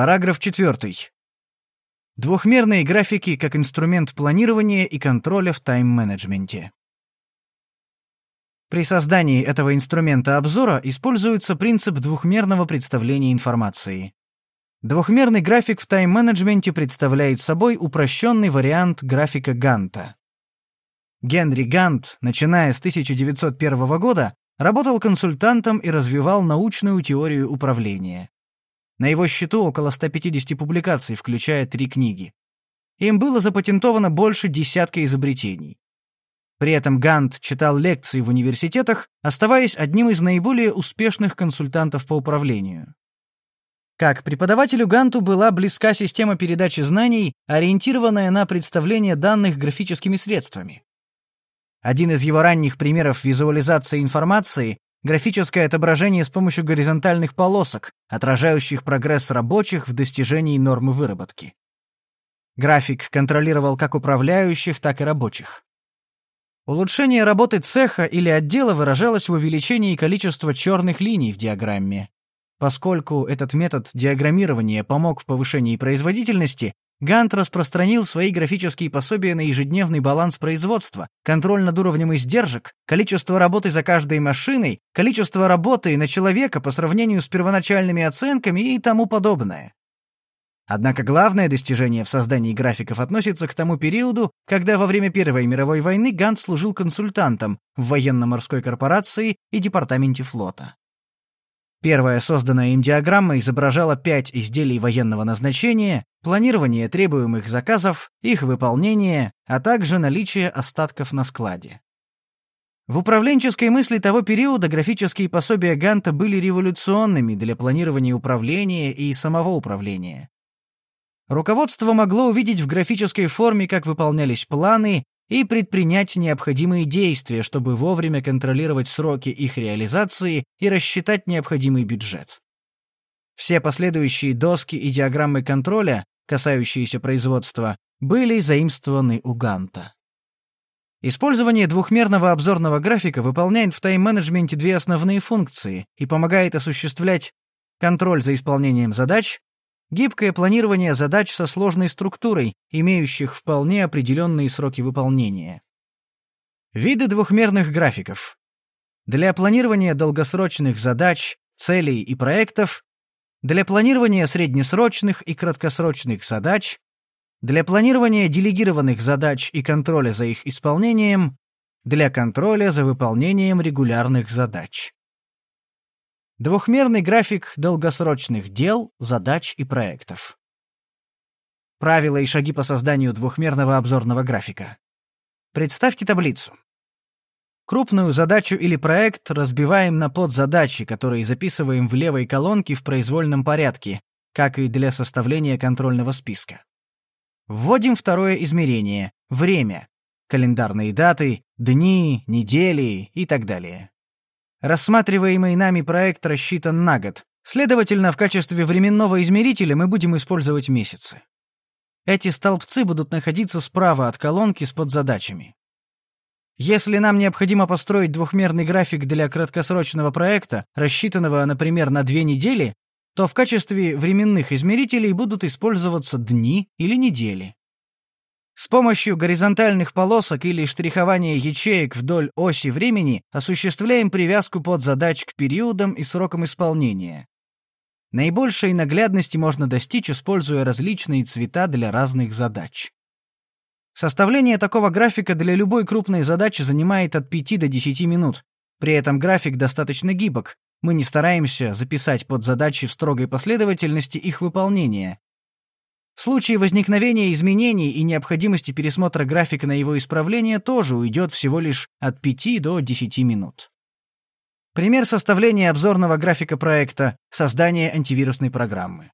Параграф 4. Двухмерные графики как инструмент планирования и контроля в тайм-менеджменте. При создании этого инструмента обзора используется принцип двухмерного представления информации. Двухмерный график в тайм-менеджменте представляет собой упрощенный вариант графика Ганта. Генри Гант, начиная с 1901 года, работал консультантом и развивал научную теорию управления. На его счету около 150 публикаций, включая три книги. Им было запатентовано больше десятка изобретений. При этом Гант читал лекции в университетах, оставаясь одним из наиболее успешных консультантов по управлению. Как преподавателю Ганту была близка система передачи знаний, ориентированная на представление данных графическими средствами. Один из его ранних примеров визуализации информации — графическое отображение с помощью горизонтальных полосок, отражающих прогресс рабочих в достижении нормы выработки. График контролировал как управляющих, так и рабочих. Улучшение работы цеха или отдела выражалось в увеличении количества черных линий в диаграмме. Поскольку этот метод диаграммирования помог в повышении производительности, Гант распространил свои графические пособия на ежедневный баланс производства, контроль над уровнем издержек, количество работы за каждой машиной, количество работы на человека по сравнению с первоначальными оценками и тому подобное. Однако главное достижение в создании графиков относится к тому периоду, когда во время Первой мировой войны Гант служил консультантом в военно-морской корпорации и департаменте флота. Первая созданная им диаграмма изображала пять изделий военного назначения, планирование требуемых заказов, их выполнение, а также наличие остатков на складе. В управленческой мысли того периода графические пособия Ганта были революционными для планирования управления и самого управления. Руководство могло увидеть в графической форме, как выполнялись планы, и предпринять необходимые действия, чтобы вовремя контролировать сроки их реализации и рассчитать необходимый бюджет. Все последующие доски и диаграммы контроля, касающиеся производства, были заимствованы у Ганта. Использование двухмерного обзорного графика выполняет в тайм-менеджменте две основные функции и помогает осуществлять контроль за исполнением задач Гибкое планирование задач со сложной структурой, имеющих вполне определенные сроки выполнения. Виды двухмерных графиков. Для планирования долгосрочных задач, целей и проектов, для планирования среднесрочных и краткосрочных задач, для планирования делегированных задач и контроля за их исполнением, для контроля за выполнением регулярных задач. Двухмерный график долгосрочных дел, задач и проектов. Правила и шаги по созданию двухмерного обзорного графика. Представьте таблицу. Крупную задачу или проект разбиваем на подзадачи, которые записываем в левой колонке в произвольном порядке, как и для составления контрольного списка. Вводим второе измерение — время, календарные даты, дни, недели и так далее. Рассматриваемый нами проект рассчитан на год. Следовательно, в качестве временного измерителя мы будем использовать месяцы. Эти столбцы будут находиться справа от колонки с подзадачами. Если нам необходимо построить двухмерный график для краткосрочного проекта, рассчитанного, например, на две недели, то в качестве временных измерителей будут использоваться дни или недели. С помощью горизонтальных полосок или штрихования ячеек вдоль оси времени осуществляем привязку под задач к периодам и срокам исполнения. Наибольшей наглядности можно достичь, используя различные цвета для разных задач. Составление такого графика для любой крупной задачи занимает от 5 до 10 минут. При этом график достаточно гибок. Мы не стараемся записать под задачи в строгой последовательности их выполнения, в случае возникновения изменений и необходимости пересмотра графика на его исправление тоже уйдет всего лишь от 5 до 10 минут. Пример составления обзорного графика проекта «Создание антивирусной программы».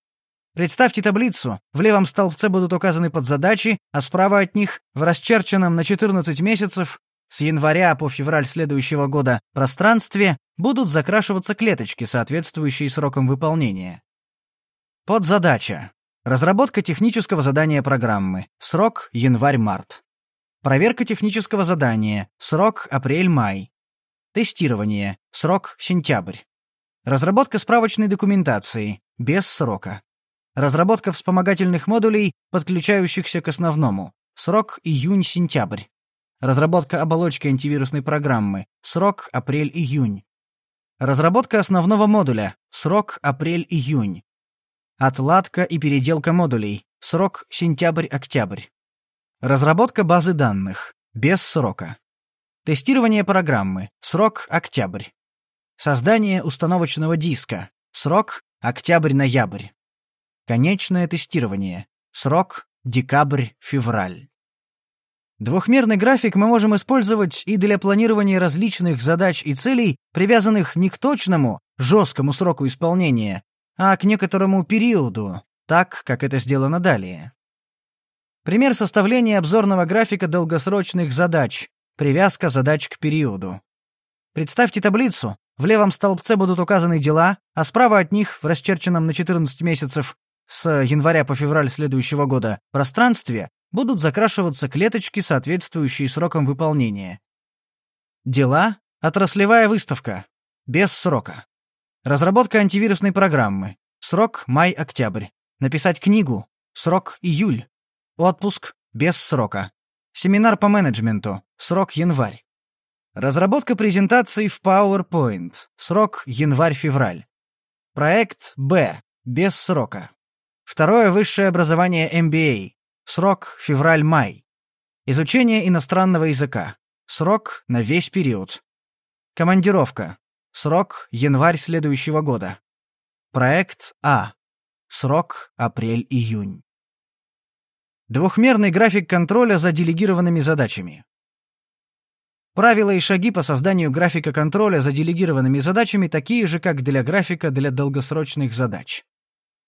Представьте таблицу, в левом столбце будут указаны подзадачи, а справа от них, в расчерченном на 14 месяцев, с января по февраль следующего года, пространстве, будут закрашиваться клеточки, соответствующие срокам выполнения. Подзадача. Разработка технического задания программы. Срок – январь-март. Проверка технического задания. Срок – апрель-май. Тестирование. Срок – сентябрь. Разработка справочной документации. Без срока. Разработка вспомогательных модулей, подключающихся к основному. Срок июнь-сентябрь. Разработка оболочки антивирусной программы. Срок апрель-июнь. Разработка основного модуля. Срок апрель-июнь. Отладка и переделка модулей. Срок сентябрь-октябрь. Разработка базы данных. Без срока. Тестирование программы. Срок октябрь. Создание установочного диска. Срок октябрь-ноябрь. Конечное тестирование. Срок декабрь-февраль. Двухмерный график мы можем использовать и для планирования различных задач и целей, привязанных не к точному, жесткому сроку исполнения, а к некоторому периоду, так, как это сделано далее. Пример составления обзорного графика долгосрочных задач, привязка задач к периоду. Представьте таблицу, в левом столбце будут указаны дела, а справа от них, в расчерченном на 14 месяцев с января по февраль следующего года пространстве, будут закрашиваться клеточки, соответствующие срокам выполнения. Дела — отраслевая выставка. Без срока. Разработка антивирусной программы. Срок — май-октябрь. Написать книгу. Срок — июль. Отпуск — без срока. Семинар по менеджменту. Срок — январь. Разработка презентаций в PowerPoint. Срок — январь-февраль. Проект Б. Без срока. Второе высшее образование MBA. Срок — февраль-май. Изучение иностранного языка. Срок — на весь период. Командировка. Срок — январь следующего года. Проект А. Срок — апрель-июнь. Двухмерный график контроля за делегированными задачами. Правила и шаги по созданию графика контроля за делегированными задачами такие же, как для графика для долгосрочных задач.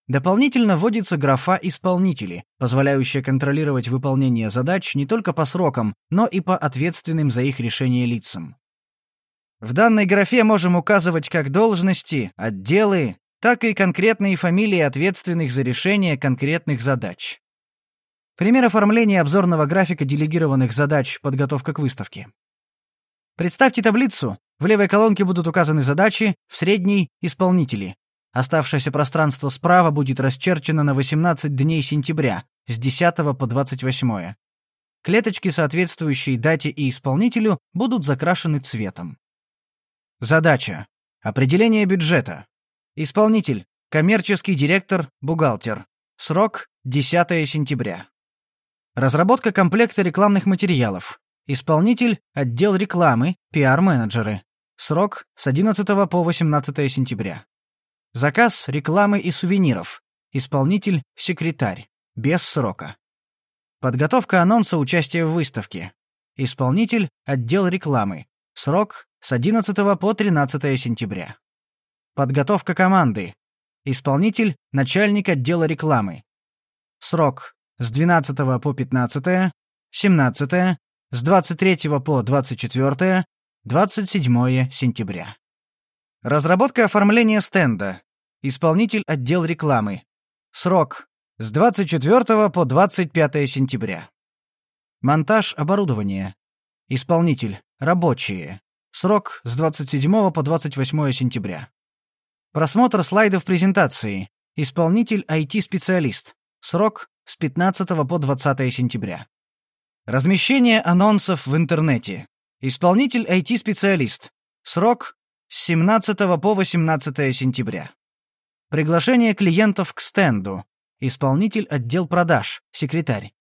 Дополнительно вводится графа «Исполнители», позволяющая контролировать выполнение задач не только по срокам, но и по ответственным за их решение лицам. В данной графе можем указывать как должности, отделы, так и конкретные фамилии ответственных за решение конкретных задач. Пример оформления обзорного графика делегированных задач «Подготовка к выставке». Представьте таблицу. В левой колонке будут указаны задачи, в средней — исполнители. Оставшееся пространство справа будет расчерчено на 18 дней сентября, с 10 по 28. Клеточки, соответствующие дате и исполнителю, будут закрашены цветом. Задача. Определение бюджета. Исполнитель. Коммерческий директор, бухгалтер. Срок – 10 сентября. Разработка комплекта рекламных материалов. Исполнитель – отдел рекламы, пиар-менеджеры. Срок – с 11 по 18 сентября. Заказ рекламы и сувениров. Исполнитель – секретарь. Без срока. Подготовка анонса участия в выставке. Исполнитель – отдел рекламы. Срок – с 11 по 13 сентября. Подготовка команды. Исполнитель – начальник отдела рекламы. Срок – с 12 по 15, 17, с 23 по 24, 27 сентября. Разработка оформления стенда. Исполнитель отдел рекламы. Срок с 24 по 25 сентября. Монтаж оборудования. Исполнитель рабочие. Срок с 27 по 28 сентября. Просмотр слайдов презентации. Исполнитель IT-специалист. Срок с 15 по 20 сентября. Размещение анонсов в интернете. Исполнитель IT-специалист. Срок с 17 по 18 сентября. Приглашение клиентов к стенду. Исполнитель отдел продаж, секретарь.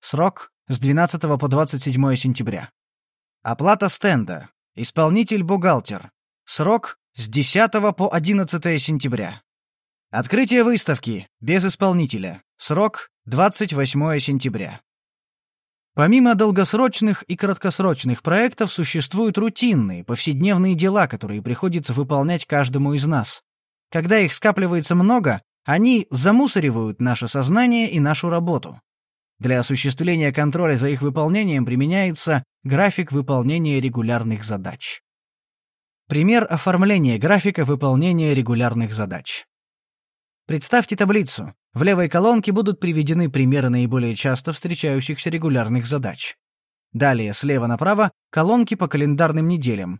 Срок с 12 по 27 сентября. Оплата стенда. Исполнитель бухгалтер. Срок с 10 по 11 сентября. Открытие выставки без исполнителя. Срок 28 сентября. Помимо долгосрочных и краткосрочных проектов существуют рутинные, повседневные дела, которые приходится выполнять каждому из нас. Когда их скапливается много, они замусоривают наше сознание и нашу работу. Для осуществления контроля за их выполнением применяется график выполнения регулярных задач. Пример оформления графика выполнения регулярных задач. Представьте таблицу. В левой колонке будут приведены примеры наиболее часто встречающихся регулярных задач. Далее слева направо колонки по календарным неделям.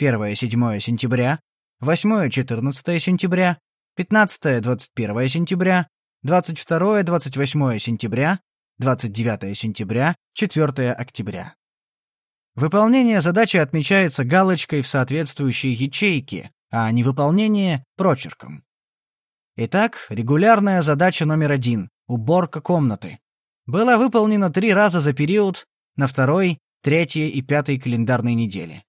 1-7 сентября, 8-14 сентября, 15-21 сентября, 22-28 сентября, 29 сентября, 4 октября. Выполнение задачи отмечается галочкой в соответствующей ячейке, а невыполнение — прочерком. Итак, регулярная задача номер один — уборка комнаты. Была выполнена три раза за период на второй, третьей и пятой календарной недели.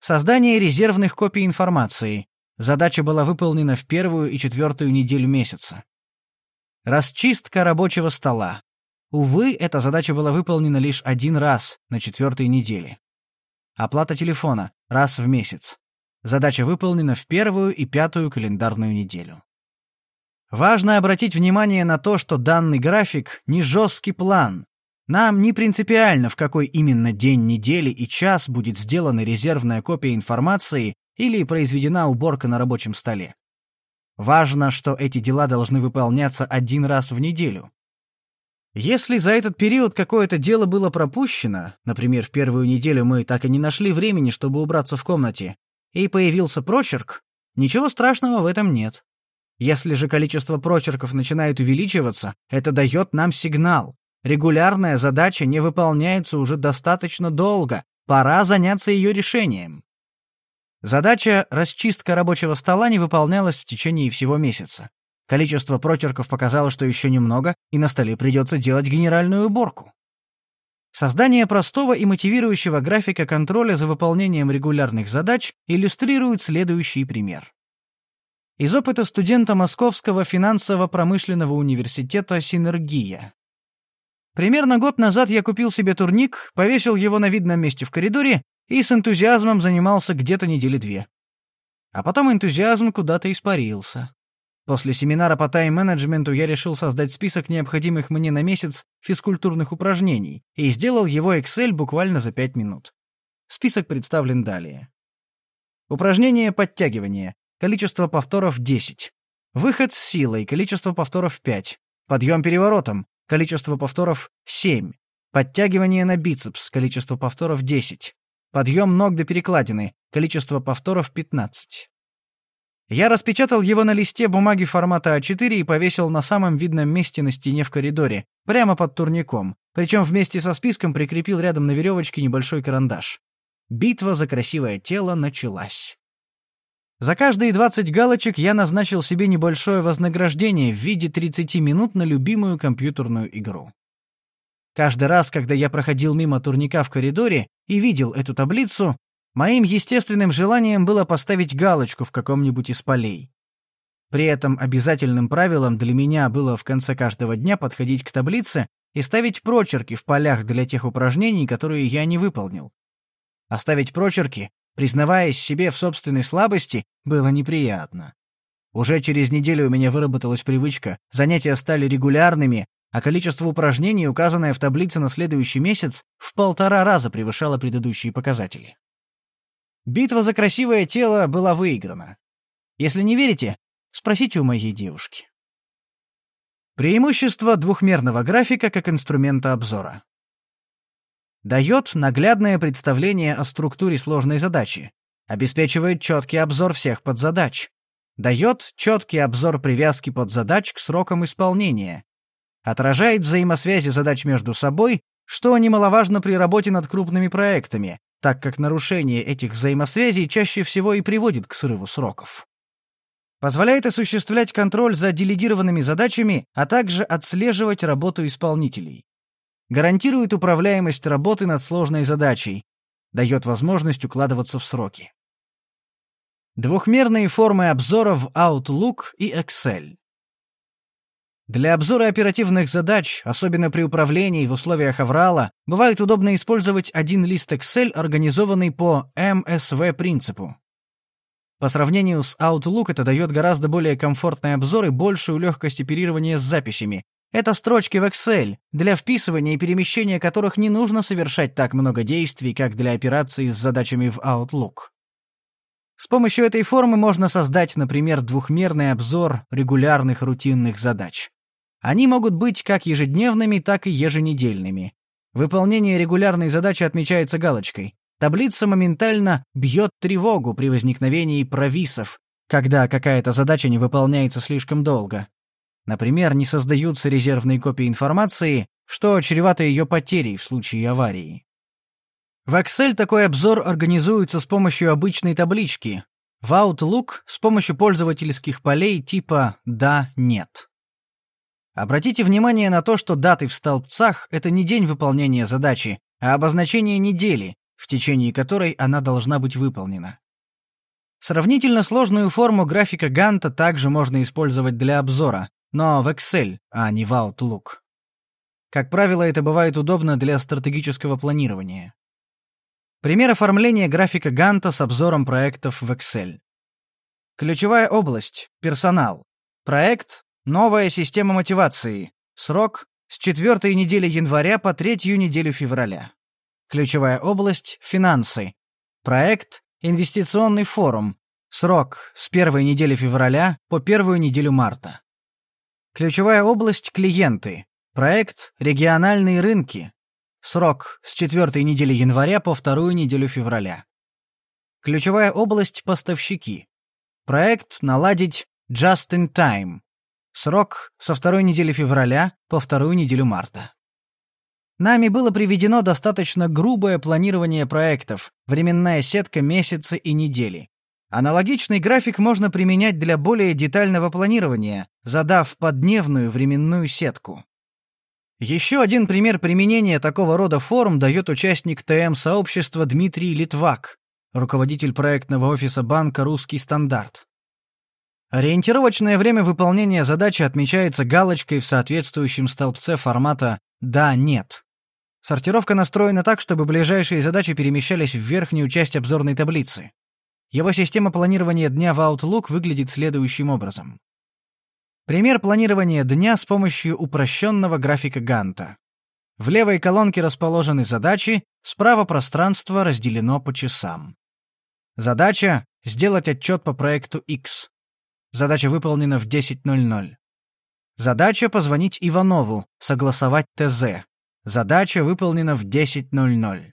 Создание резервных копий информации. Задача была выполнена в первую и четвертую неделю месяца. Расчистка рабочего стола. Увы, эта задача была выполнена лишь один раз на четвертой неделе. Оплата телефона — раз в месяц. Задача выполнена в первую и пятую календарную неделю. Важно обратить внимание на то, что данный график — не жесткий план. Нам не принципиально, в какой именно день недели и час будет сделана резервная копия информации или произведена уборка на рабочем столе. Важно, что эти дела должны выполняться один раз в неделю. Если за этот период какое-то дело было пропущено, например, в первую неделю мы так и не нашли времени, чтобы убраться в комнате, и появился прочерк, ничего страшного в этом нет. Если же количество прочерков начинает увеличиваться, это дает нам сигнал. Регулярная задача не выполняется уже достаточно долго, пора заняться ее решением. Задача «расчистка рабочего стола» не выполнялась в течение всего месяца. Количество прочерков показало, что еще немного, и на столе придется делать генеральную уборку. Создание простого и мотивирующего графика контроля за выполнением регулярных задач иллюстрирует следующий пример. Из опыта студента Московского финансово-промышленного университета «Синергия». Примерно год назад я купил себе турник, повесил его на видном месте в коридоре и с энтузиазмом занимался где-то недели две. А потом энтузиазм куда-то испарился. После семинара по тайм-менеджменту я решил создать список необходимых мне на месяц физкультурных упражнений и сделал его Excel буквально за 5 минут. Список представлен далее. Упражнение подтягивания. Количество повторов 10. Выход с силой. Количество повторов 5. Подъем переворотом. Количество повторов 7. Подтягивание на бицепс. Количество повторов 10. Подъем ног до перекладины. Количество повторов 15. Я распечатал его на листе бумаги формата А4 и повесил на самом видном месте на стене в коридоре, прямо под турником, причем вместе со списком прикрепил рядом на веревочке небольшой карандаш. Битва за красивое тело началась. За каждые 20 галочек я назначил себе небольшое вознаграждение в виде 30 минут на любимую компьютерную игру. Каждый раз, когда я проходил мимо турника в коридоре и видел эту таблицу, моим естественным желанием было поставить галочку в каком-нибудь из полей. При этом обязательным правилом для меня было в конце каждого дня подходить к таблице и ставить прочерки в полях для тех упражнений, которые я не выполнил. Оставить прочерки признаваясь себе в собственной слабости, было неприятно. Уже через неделю у меня выработалась привычка, занятия стали регулярными, а количество упражнений, указанное в таблице на следующий месяц, в полтора раза превышало предыдущие показатели. Битва за красивое тело была выиграна. Если не верите, спросите у моей девушки. Преимущество двухмерного графика как инструмента обзора дает наглядное представление о структуре сложной задачи, обеспечивает четкий обзор всех подзадач, дает четкий обзор привязки подзадач к срокам исполнения, отражает взаимосвязи задач между собой, что немаловажно при работе над крупными проектами, так как нарушение этих взаимосвязей чаще всего и приводит к срыву сроков. Позволяет осуществлять контроль за делегированными задачами, а также отслеживать работу исполнителей гарантирует управляемость работы над сложной задачей, дает возможность укладываться в сроки. Двухмерные формы обзора в Outlook и Excel. Для обзора оперативных задач, особенно при управлении в условиях аврала, бывает удобно использовать один лист Excel, организованный по MSV-принципу. По сравнению с Outlook это дает гораздо более комфортный обзор и большую легкость оперирования с записями, это строчки в Excel, для вписывания и перемещения которых не нужно совершать так много действий, как для операций с задачами в Outlook. С помощью этой формы можно создать, например, двухмерный обзор регулярных рутинных задач. Они могут быть как ежедневными, так и еженедельными. Выполнение регулярной задачи отмечается галочкой. Таблица моментально бьет тревогу при возникновении провисов, когда какая-то задача не выполняется слишком долго. Например, не создаются резервные копии информации, что чревато ее потерей в случае аварии. В Excel такой обзор организуется с помощью обычной таблички, в Outlook с помощью пользовательских полей типа «да», «нет». Обратите внимание на то, что даты в столбцах — это не день выполнения задачи, а обозначение недели, в течение которой она должна быть выполнена. Сравнительно сложную форму графика Ганта также можно использовать для обзора, но в Excel, а не в Outlook. Как правило, это бывает удобно для стратегического планирования. Пример оформления графика Ганта с обзором проектов в Excel. Ключевая область – персонал. Проект – новая система мотивации. Срок – с четвертой недели января по третью неделю февраля. Ключевая область – финансы. Проект – инвестиционный форум. Срок – с первой недели февраля по первую неделю марта. Ключевая область – клиенты. Проект «Региональные рынки». Срок с четвертой недели января по вторую неделю февраля. Ключевая область – поставщики. Проект «Наладить Just in Time». Срок со второй недели февраля по вторую неделю марта. Нами было приведено достаточно грубое планирование проектов, временная сетка месяцы и недели. Аналогичный график можно применять для более детального планирования, задав поддневную временную сетку. Еще один пример применения такого рода форм дает участник ТМ-сообщества Дмитрий Литвак, руководитель проектного офиса банка «Русский стандарт». Ориентировочное время выполнения задачи отмечается галочкой в соответствующем столбце формата «да-нет». Сортировка настроена так, чтобы ближайшие задачи перемещались в верхнюю часть обзорной таблицы. Его система планирования дня в Outlook выглядит следующим образом. Пример планирования дня с помощью упрощенного графика Ганта. В левой колонке расположены задачи, справа пространство разделено по часам. Задача — сделать отчет по проекту X. Задача выполнена в 10.00. Задача — позвонить Иванову, согласовать ТЗ. Задача выполнена в 10.00.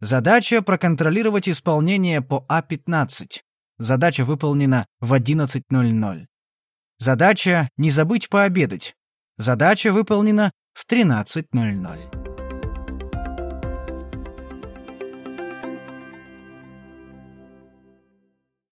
Задача проконтролировать исполнение по А15. Задача выполнена в 11.00. Задача не забыть пообедать. Задача выполнена в 13.00.